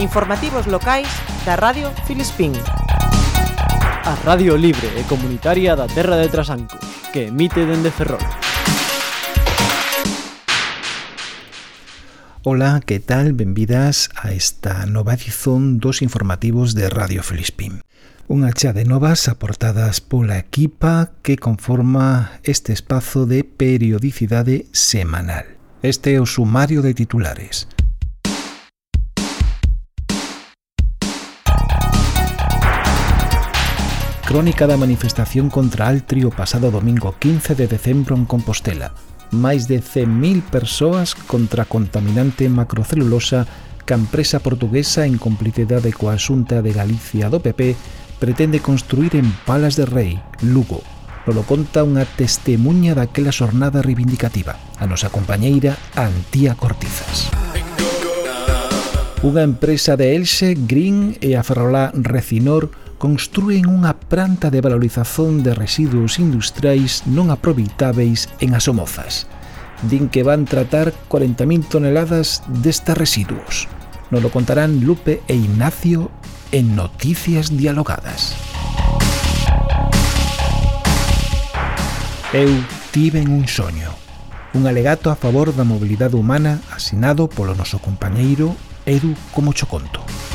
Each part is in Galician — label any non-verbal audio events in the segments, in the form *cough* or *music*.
Informativos locais da Radio Filispín. A Radio Libre e Comunitaria da Terra de Trasanco, que emite dende Ferrol. Ola, que tal? Benvidas a esta nova edición dos informativos de Radio Filispín. Unha chá de novas aportadas pola equipa que conforma este espazo de periodicidade semanal. Este é o sumario de titulares. Crónica da manifestación contra Altri o pasado domingo 15 de decembro en Compostela. Máis de 100.000 persoas contra a contaminante macrocelulosa que a empresa portuguesa en complicidade coa xunta de Galicia do PP pretende construir en Palas de Rei, Lugo. Nolo conta unha testemunha daquela xornada reivindicativa, a nosa compañeira Antía Cortizas. Unha empresa de Elxe, Green e a Ferrolá Recinor construen unha planta de valorización de residuos industriais non aproveitáveis en Asomozas. Din que van tratar 40.000 toneladas destes residuos. Nos lo contarán Lupe e Ignacio en Noticias Dialogadas. Eu tiven un soño, un alegato a favor da mobilidade humana asinado polo noso compañeiro Edu como Choconto. conto.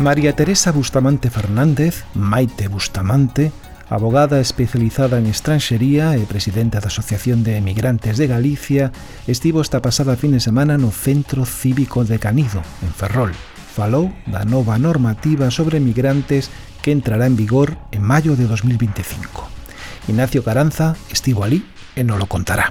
María Teresa Bustamante Fernández, Maite Bustamante, abogada especializada en estranxería e presidenta da Asociación de Emigrantes de Galicia, estivo esta pasada fin de semana no Centro Cívico de Canido, en Ferrol. Falou da nova normativa sobre migrantes que entrará en vigor en maio de 2025. Ignacio Caranza estivo ali e non lo contará.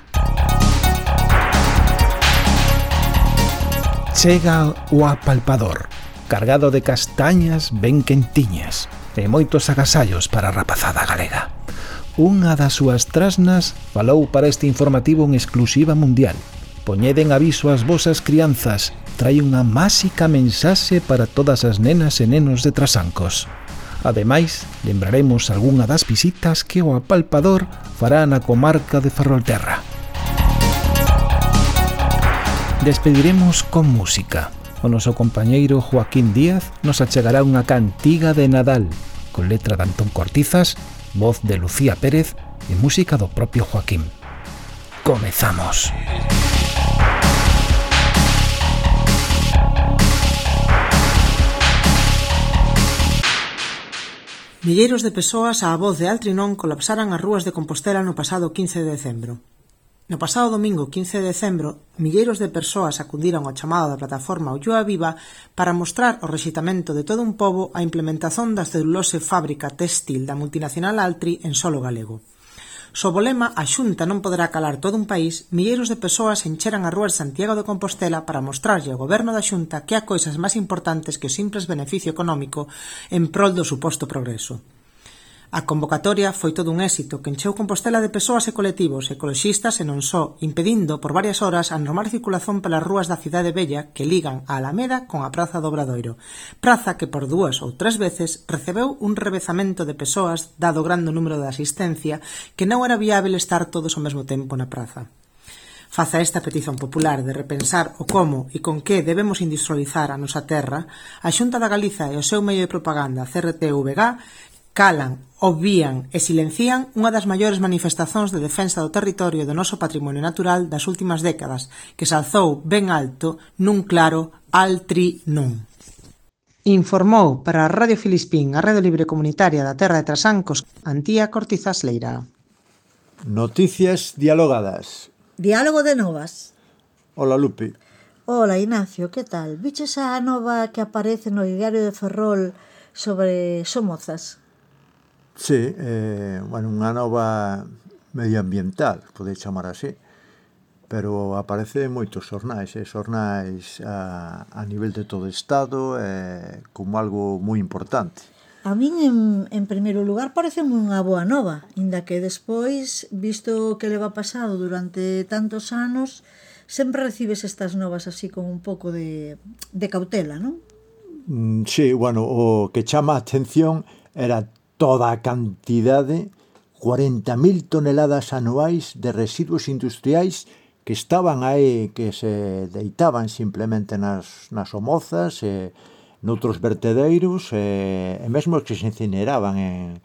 Chega o apalpador, cargado de castañas ben quentiñas e moitos agasallos para a rapazada galega. Unha das súas trasnas falou para este informativo en exclusiva mundial. Poñeden aviso ás vosas crianzas, trai unha máxica mensaxe para todas as nenas e nenos de Trasancos. Ademais, lembraremos algunha das visitas que o apalpador fará na comarca de Ferrolterra. Despediremos con música o noso compañeiro Joaquín Díaz nos achegará unha cantiga de Nadal, con letra de Antón Cortizas, voz de Lucía Pérez e música do propio Joaquín. Comezamos. Milleiros de persoas á voz de Altrinón colapsaran as rúas de Compostela no pasado 15 de decembro. No pasado domingo 15 de decembro, milleiros de persoas acudiron ao chamado da plataforma Ulloa Viva para mostrar o rexitamento de todo un pobo á implementación da celulose fábrica textil da multinacional Altri en solo galego. Sob o lema A Xunta non poderá calar todo un país, milleiros de persoas encheran a rúa Santiago de Compostela para mostrarlle ao goberno da Xunta que há coisas máis importantes que o simples beneficio económico en prol do suposto progreso. A convocatoria foi todo un éxito que encheu Compostela de persoas e colectivos ecoloxistas e non só, impedindo por varias horas a normal circulación pelas rúas da cidade bella que ligan a Alameda con a Praza do Obradoiro, praza que por dúas ou tres veces recebeu un revezamento de persoas dado o grande número de asistencia que non era viável estar todos ao mesmo tempo na praza. Faza esta petición popular de repensar o como e con que debemos industrializar a nosa terra, a Xunta da Galiza e o seu medio de propaganda CRTVG Calan, obvían e silencian unha das maiores manifestacións de defensa do territorio e do noso patrimonio natural das últimas décadas, que se alzou ben alto nun claro altri nun. Informou para a Radio Filispín, a Rede Libre Comunitaria da Terra de Trasancos, Antía Cortizas Leira. Noticias dialogadas. Diálogo de novas. Hola, Lupe. Ola, Ignacio, que tal? Viches a nova que aparece no Diario de Ferrol sobre Somozas? Sí, eh, bueno, unha nova medioambiental, pode chamar así, pero aparece en moitos xornais, eh, xornais a, a nivel de todo o Estado eh, como algo moi importante. A min, en, en primeiro lugar, parece unha boa nova, inda que despois, visto que leva pasado durante tantos anos, sempre recibes estas novas así con un pouco de, de cautela, non? Mm, sí, bueno, o que chama a atención era toda a cantidade 40.000 toneladas anuais de residuos industriais que estaban aí, que se deitaban simplemente nas, nas homozas, e, noutros vertedeiros, e, e mesmo que se incineraban en,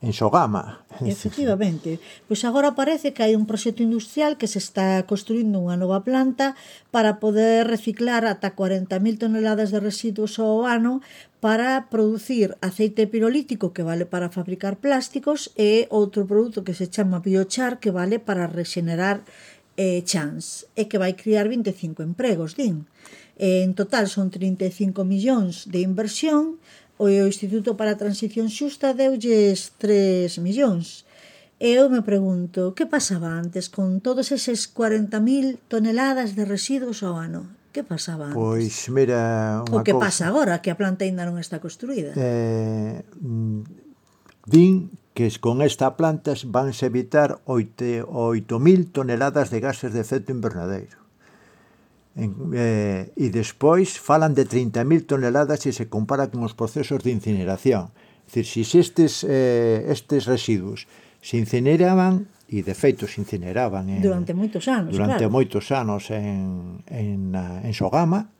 en Sogama. Efectivamente. Pois agora parece que hai un proxecto industrial que se está construindo unha nova planta para poder reciclar ata 40.000 toneladas de residuos ao ano para producir aceite pirolítico que vale para fabricar plásticos e outro produto que se chama biochar que vale para rexenerar eh, chans e que vai criar 25 empregos, din. E, en total son 35 millóns de inversión o Instituto para a Transición Xusta deulles 3 millóns. E eu me pregunto, que pasaba antes con todos eses 40.000 toneladas de residuos ao ano? que pasaba antes? Pois, mira, unha O que cosa. pasa agora, que a planta ainda non está construída. Eh, mm, din que con esta planta vanse evitar 8.000 toneladas de gases de efecto invernadeiro. En, eh, e despois falan de 30.000 toneladas se se compara con os procesos de incineración. É dicir, se estes, eh, estes residuos se incineraban e de feito se incineraban en, durante moitos anos, durante claro. moitos anos en, en, en Sogama,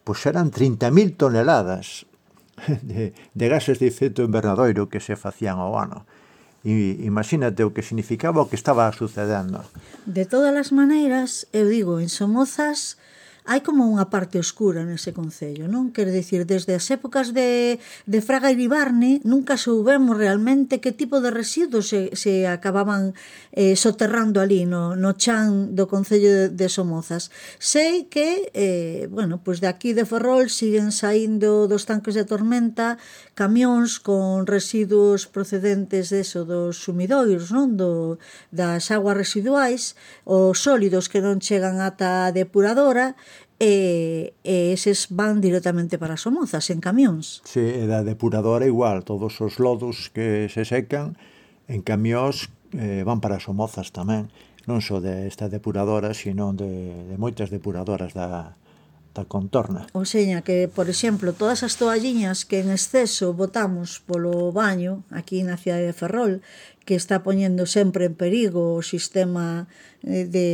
pois eran 30.000 toneladas *laughs* de, de gases de efecto invernadoiro que se facían ao ano. E imagínate o que significaba o que estaba sucedendo. De todas as maneiras, eu digo, en Somozas hai como unha parte oscura nese concello, non? Quer decir, desde as épocas de, de Fraga e Ibarne nunca soubemos realmente que tipo de residuos se, se acababan eh, soterrando ali no, no chan do concello de, de Somozas. Sei que, eh, bueno, pois pues de aquí de Ferrol siguen saindo dos tanques de tormenta camións con residuos procedentes deso, dos sumidoiros, non? Do, das aguas residuais, ou sólidos que non chegan ata a depuradora, e, e eses van directamente para Somozas en camións. Sí, e da depuradora igual, todos os lodos que se secan en camións eh, van para Somozas tamén, non só desta de depuradora, sino de, de moitas depuradoras da, da contorna. O seña que, por exemplo, todas as toalliñas que en exceso botamos polo baño aquí na cidade de Ferrol, que está poñendo sempre en perigo o sistema eh, de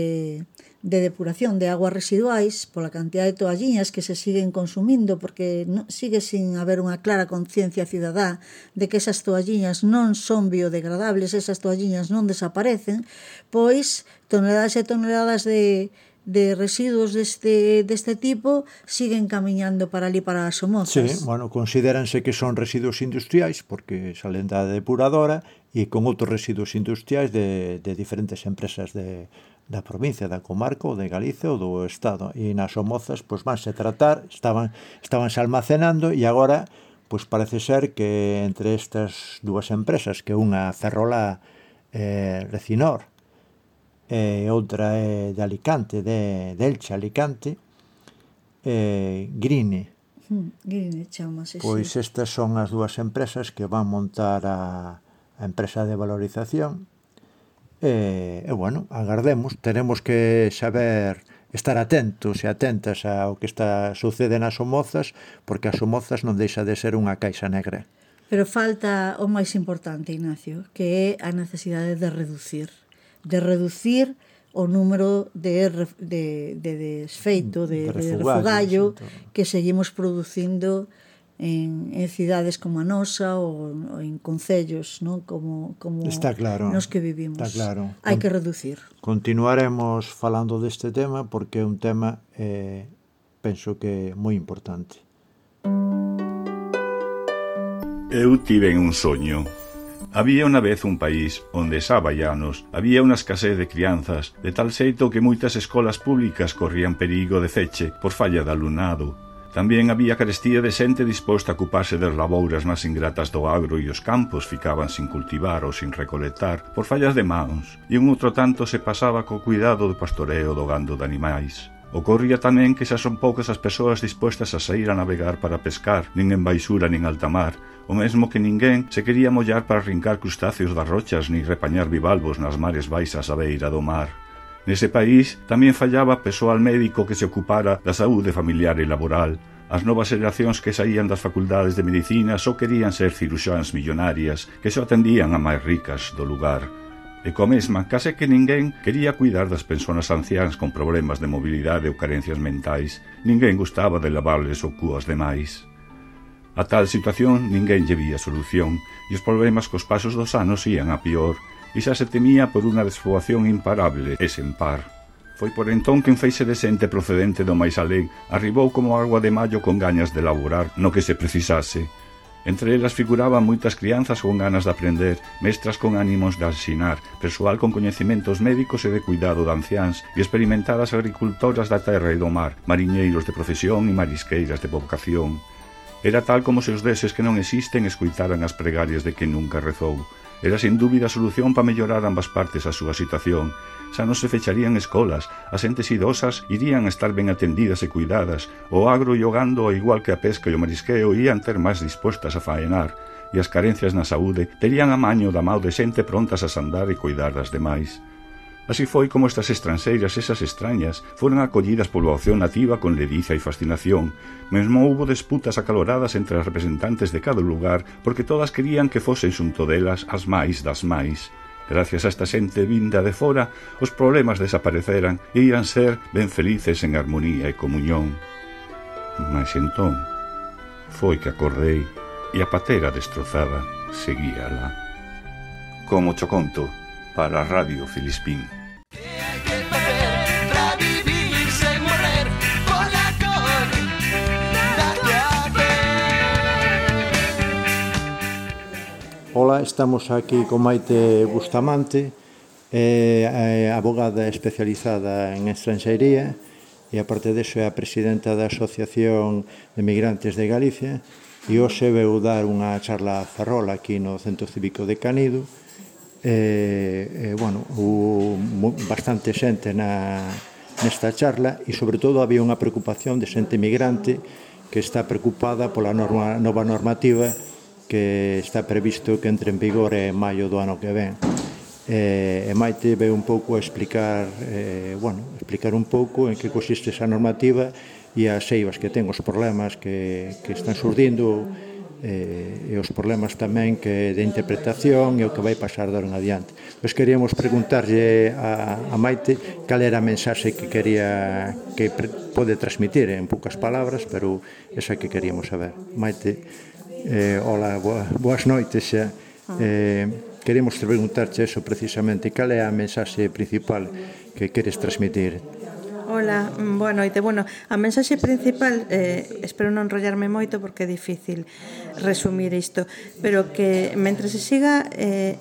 de depuración de aguas residuais pola cantidad de toalliñas que se siguen consumindo porque no, sigue sin haber unha clara conciencia cidadá de que esas toalliñas non son biodegradables, esas toalliñas non desaparecen, pois toneladas e toneladas de, de residuos deste, deste tipo siguen camiñando para ali para as Somozas. Sí, bueno, consideranse que son residuos industriais porque salen da depuradora e con outros residuos industriais de, de diferentes empresas de, da provincia, da comarca, ou de Galicia ou do Estado. E nas Somozas pois, vanse tratar, estaban, estabanse almacenando e agora pois parece ser que entre estas dúas empresas, que unha Cerrola eh, Recinor Eh, e outra é eh, de Alicante, de, de Elche, Alicante, eh Grini. Mm, Grini chamase, Pois estas son as dúas empresas que van montar a, a empresa de valorización e, e bueno, agardemos, teremos que saber estar atentos e atentas ao que está sucede nas Somozas, porque as Somozas non deixa de ser unha caixa negra. Pero falta o máis importante, Ignacio, que é a necesidade de reducir de reducir o número de, de, de desfeito, de, de refugallo, de refugallo que seguimos producindo en, en cidades como a nosa ou, ou en concellos non como, como está claro, nos que vivimos. Está claro. Hai que reducir. Continuaremos falando deste tema porque é un tema eh, penso que é moi importante. Eu tive un soño Había unha vez un país onde xa vaianos había unha escasez de crianzas de tal xeito que moitas escolas públicas corrían perigo de feche por falla de alumnado. Tamén había carestía de xente disposta a ocuparse das labouras máis ingratas do agro e os campos ficaban sin cultivar ou sin recolectar por fallas de mans e un outro tanto se pasaba co cuidado do pastoreo do gando de animais. Ocorría tamén que xa son poucas as persoas dispostas a sair a navegar para pescar, nin en baixura nin alta mar, o mesmo que ninguén se quería mollar para rincar crustáceos das rochas ni repañar bivalvos nas mares baixas a beira do mar. Nese país tamén fallaba persoal médico que se ocupara da saúde familiar e laboral. As novas xeracións que saían das facultades de medicina só querían ser ciruxáns millonarias que só atendían a máis ricas do lugar. E co mesma, case que ninguén quería cuidar das persoas ancians con problemas de mobilidade ou carencias mentais. Ninguén gustaba de lavarles o cu aos demais. A tal situación ninguén lle vía solución e os problemas cos pasos dos anos ían a pior e xa se temía por unha despoboación imparable e sen par. Foi por entón que un feixe de xente procedente do máis alén arribou como agua de maio con gañas de laborar no que se precisase. Entre elas figuraban moitas crianzas con ganas de aprender, mestras con ánimos de asinar, persoal con coñecementos médicos e de cuidado de anciáns e experimentadas agricultoras da terra e do mar, mariñeiros de profesión e marisqueiras de vocación. Era tal como se os deses que non existen escuitaran as pregarias de que nunca rezou. Era sin dúbida a solución para mellorar ambas partes a súa situación. Xa non se fecharían escolas, as entes idosas irían a estar ben atendidas e cuidadas, o agro e o gando, igual que a pesca e o marisqueo, ian ter máis dispostas a faenar, e as carencias na saúde terían a maño da mal de xente prontas a sandar e cuidar das demais. Así foi como estas estranxeiras, esas extrañas, foron acollidas pola opción nativa con ledicia e fascinación. Mesmo houbo disputas acaloradas entre as representantes de cada lugar porque todas querían que fosen xunto delas as máis das máis. Gracias a esta xente vinda de fora, os problemas desapareceran e ian ser ben felices en armonía e comunión. Mas entón, foi que acordei e a patera destrozada seguíala. Como cho conto, para Radio Filispín. Ola, estamos aquí con Maite Bustamante, eh, eh abogada especializada en estranxeiría e, aparte deso, é a presidenta da Asociación de Migrantes de Galicia. E hoxe veu dar unha charla ferrol aquí no Centro Cívico de Canido. E, e bueno, houve bastante xente na, nesta charla e, sobre todo, había unha preocupación de xente migrante que está preocupada pola norma, nova normativa que está previsto que entre en vigor en maio do ano que ven. Eh, e Maite ve un pouco a explicar, eh, bueno, explicar un pouco en que consiste esa normativa e as eivas que ten, os problemas que, que están surdindo eh, e os problemas tamén que de interpretación e o que vai pasar de en adiante. Pois queríamos preguntarlle a, a Maite cal era a mensaxe que quería que pre, pode transmitir en poucas palabras, pero esa que queríamos saber. Maite, Eh, hola, boa, boas noites xa. Eh, queremos preguntarche eso precisamente, cal é a mensaxe principal que queres transmitir? Hola, mm, boa noite. Bueno, a mensaxe principal, eh, espero non enrollarme moito porque é difícil resumir isto, pero que mentre se siga eh,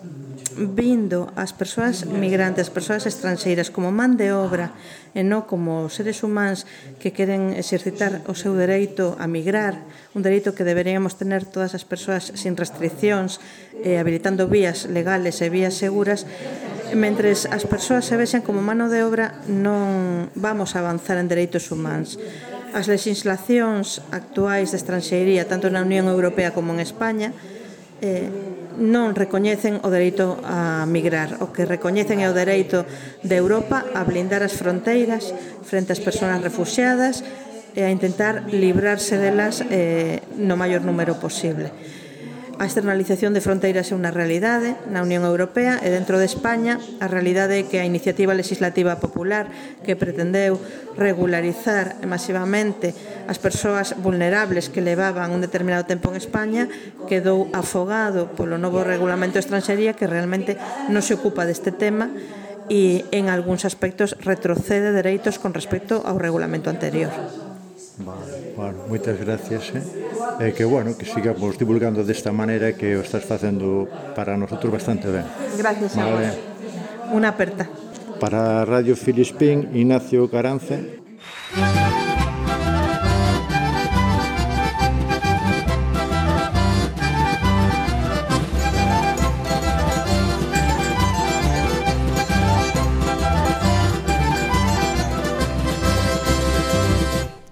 vindo as persoas migrantes, as persoas estranxeiras como man de obra e non como seres humanos que queren exercitar o seu dereito a migrar, un dereito que deberíamos tener todas as persoas sin restriccións eh, habilitando vías legales e vías seguras, mentres as persoas se vexen como mano de obra non vamos a avanzar en dereitos humanos. As legislacións actuais de estranxeiría, tanto na Unión Europea como en España, eh, non recoñecen o dereito a migrar. O que recoñecen é o dereito de Europa a blindar as fronteiras frente ás persoas refugiadas e a intentar librarse delas eh, no maior número posible. A externalización de fronteiras é unha realidade na Unión Europea e dentro de España a realidade é que a iniciativa legislativa popular que pretendeu regularizar masivamente as persoas vulnerables que levaban un determinado tempo en España quedou afogado polo novo regulamento de estranxería que realmente non se ocupa deste tema e en algúns aspectos retrocede dereitos con respecto ao regulamento anterior. Vale, bueno, moitas gracias, eh? E que, bueno, que sigamos divulgando desta maneira que o estás facendo para nosotros bastante ben. Gracias vale. a vos. Una aperta. Para Radio Filispín, Ignacio Carance. Música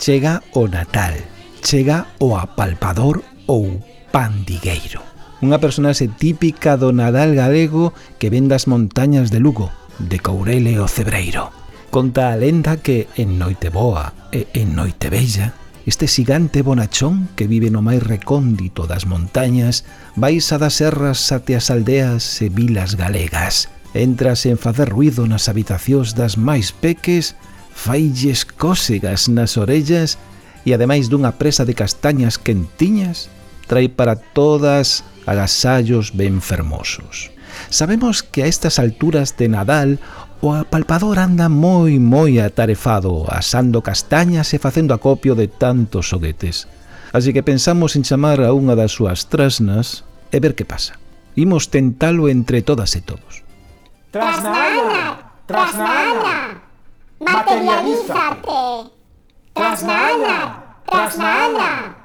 Chega o Natal, chega o apalpador ou pandigueiro. Unha personaxe típica do Nadal galego que ven das montañas de Lugo, de Courele o Cebreiro. Conta a lenda que en Noiteboa e en Noitebella, este xigante bonachón que vive no máis recóndito das montañas, baixa das serras ate as aldeas e vilas galegas. Entras en facer ruido nas habitacións das máis peques failles cósegas nas orellas e ademais dunha presa de castañas quentiñas, trai para todas agasallos ben fermosos. Sabemos que a estas alturas de Nadal o apalpador anda moi moi atarefado, asando castañas e facendo acopio de tantos xoguetes. Así que pensamos en chamar a unha das súas trasnas e ver que pasa. Imos tentalo entre todas e todos. Trasnalo! Trasnalo! Materialízate. Trasnala. Trasnala.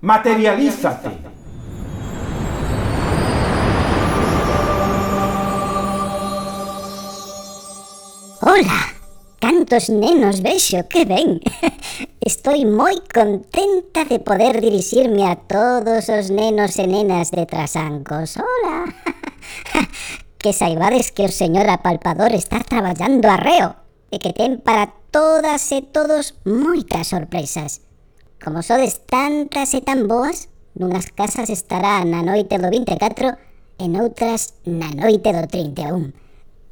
Materialízate. Hola. Cantos nenos vexo, que ben. *laughs* Estoy moi contenta de poder dirixirme a todos os nenos e nenas de Trasancos. Hola. *laughs* que saibades que o señor apalpador está traballando arreo e que ten para todas e todos moitas sorpresas. Como sodes tantas e tan boas, nunhas casas estará na noite do 24 e noutras na noite do 31.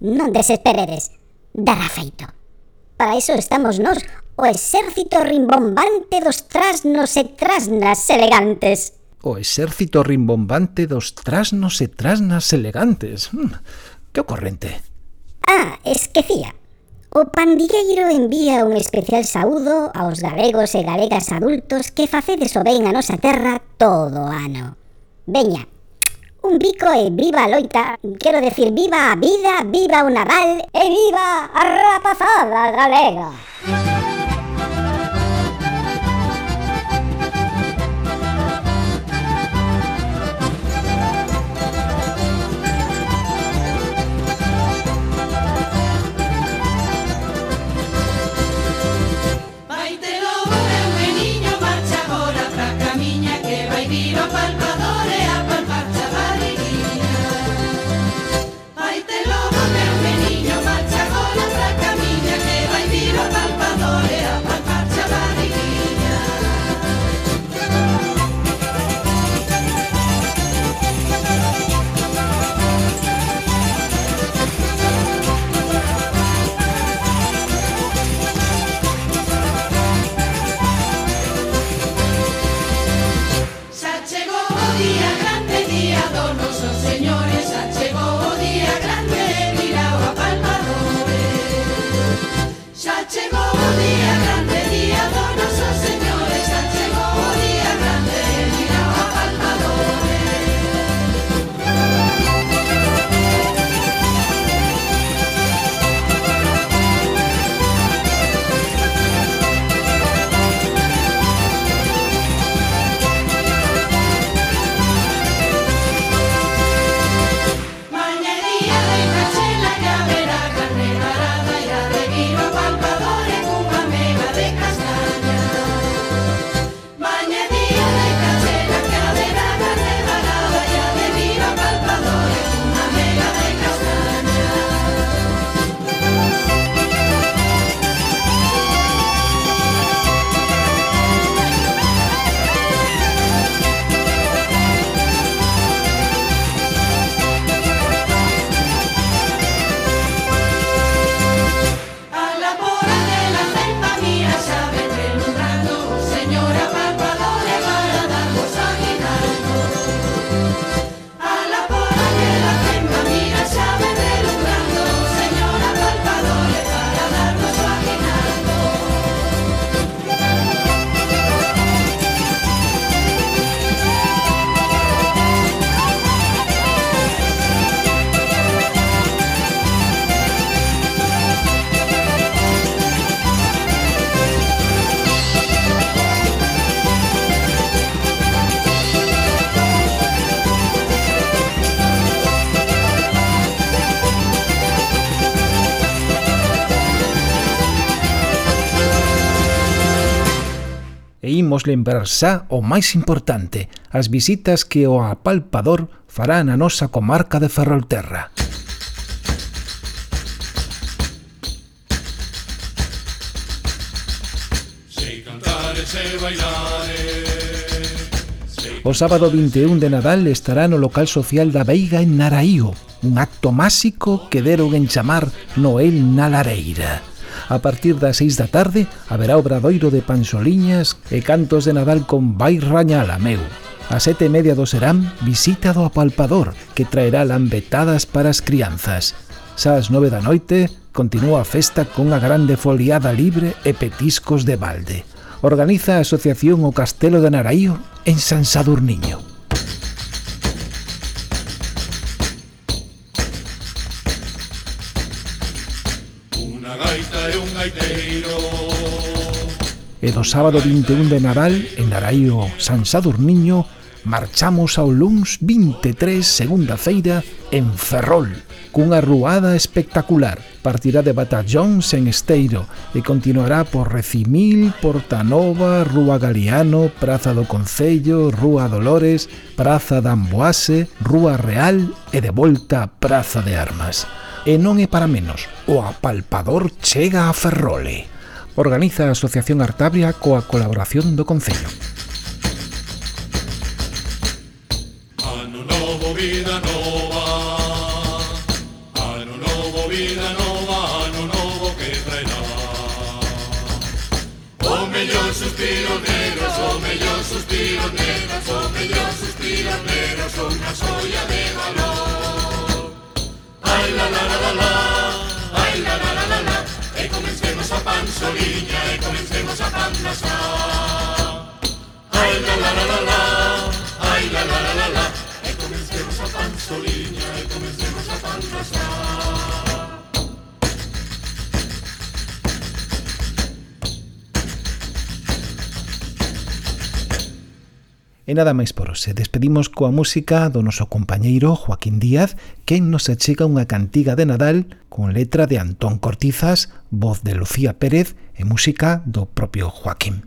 Non desesperedes, dará feito. Para iso estamos nós, o exército rimbombante dos trasnos e trasnas elegantes. O exército rimbombante dos trasnos e trasnas elegantes. Hmm, que ocorrente. Ah, esquecía. O pandilleiro envía un especial saúdo aos galegos e galegas adultos que facedes o ben a nosa terra todo o ano. Veña, un bico e viva a loita, quero decir viva a vida, viva o naval e viva a rapazada galega. Música lembrar xa o máis importante, as visitas que o apalpador fará na nosa comarca de Ferrolterra. O sábado 21 de Nadal estará no local social da Veiga en Naraío, un acto máxico que deron en chamar Noel na Lareira. A partir das 6 da tarde haberá obradoiro de panxoliñas e cantos de Nadal con Vai Rañala, meu. A sete e media do Serán, visita do apalpador, que traerá lambetadas para as crianzas. Xa as nove da noite, continúa a festa cunha grande foliada libre e petiscos de balde. Organiza a asociación O Castelo de Naraío en San Sadurniño. e do sábado 21 de Nadal en Naraío San Sadurniño marchamos ao luns 23 segunda feira en Ferrol cunha ruada espectacular partirá de Batallóns en Esteiro e continuará por Recimil, Portanova, Rúa Galeano Praza do Concello, Rúa Dolores Praza da Amboase Rúa Real e de volta Praza de Armas e non é para menos, o apalpador chega a Ferrole. Organiza a Asociación Artabria coa colaboración do Concello. Ano novo, vida nova. Ano novo, vida nova Ano novo que traerá. O mellor suspiro negros O mellor suspiro negros O mellor suspiro negros Unha solla de valor. Ai la la la la la su viña y comencemos a fantasmar. E nada máis por hoxe. Despedimos coa música do noso compañeiro Joaquín Díaz, que nos achega unha cantiga de Nadal con letra de Antón Cortizas, voz de Lucía Pérez e música do propio Joaquín.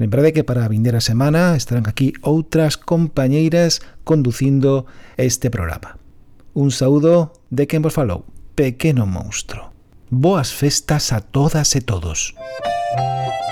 Lembrade que para a vindeira semana estarán aquí outras compañeiras conducindo este programa. Un saúdo de quen vos falou, Pequeno Monstro. Boas festas a todas e todos. Música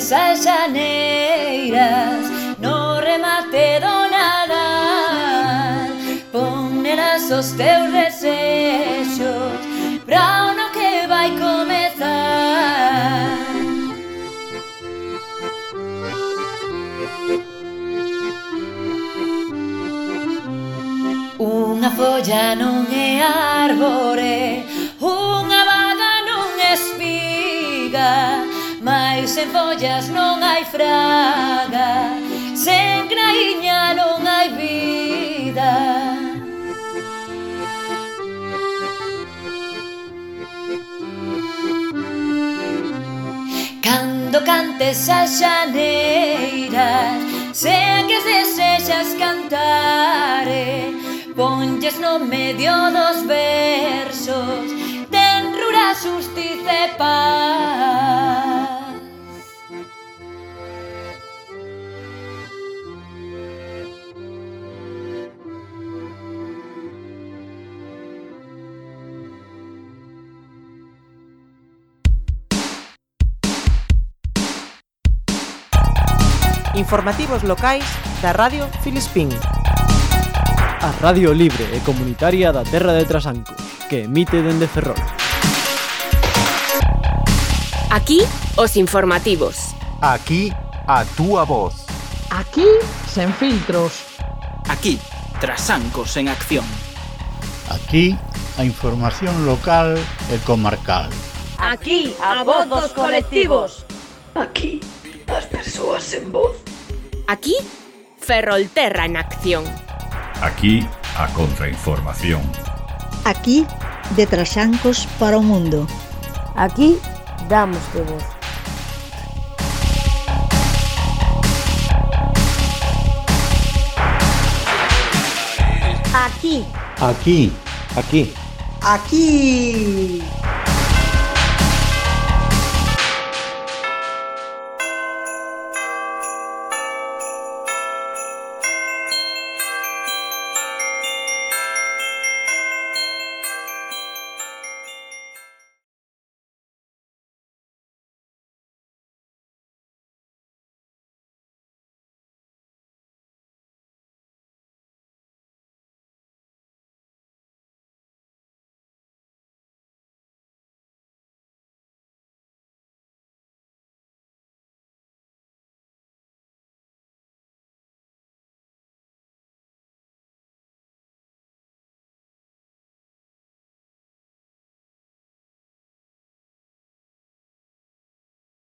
mesas xaneiras No remate do nadar Poneras os teus desexos Pra o no que vai comezar Unha folla non é árbore sen follas non hai fraga Sen graíña non hai vida. Cando cantes as xaneiras Se que desexas cantare Ponlles no medio dos versos Ten rura justiza e paz. informativos locais da Radio Filispín. A Radio Libre e Comunitaria da Terra de Trasanco, que emite dende Ferrol. Aquí, os informativos. Aquí, a túa voz. Aquí, sen filtros. Aquí, Trasancos en acción. Aquí, a información local e comarcal. Aquí, a voz dos colectivos. Aquí, as persoas sen voz. Aquí, Ferrolterra en acción. Aquí, a contrainformación. Aquí, de Trasancos para o mundo. Aquí, damos de voz. Aquí. Aquí. Aquí. Aquí.